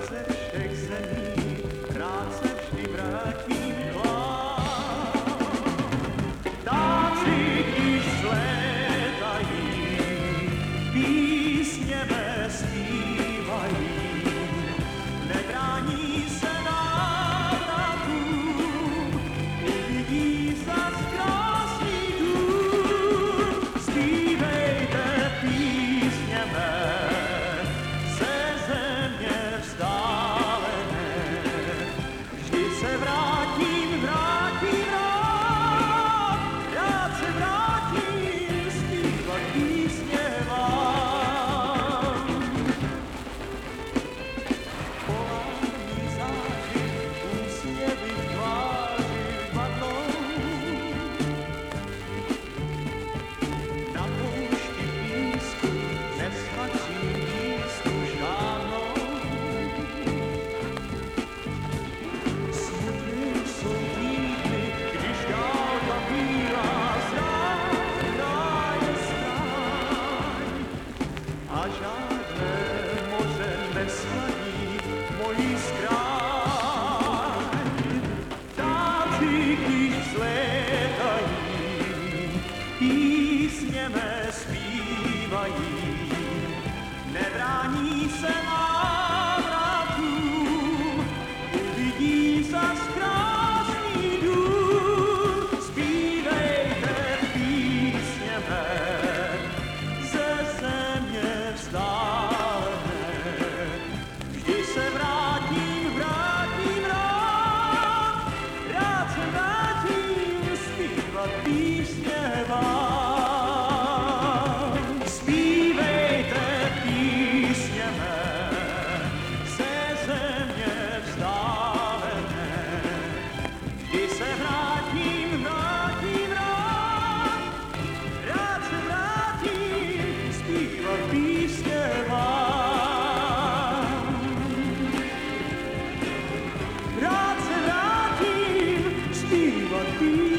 Thank you. se mé Thank be.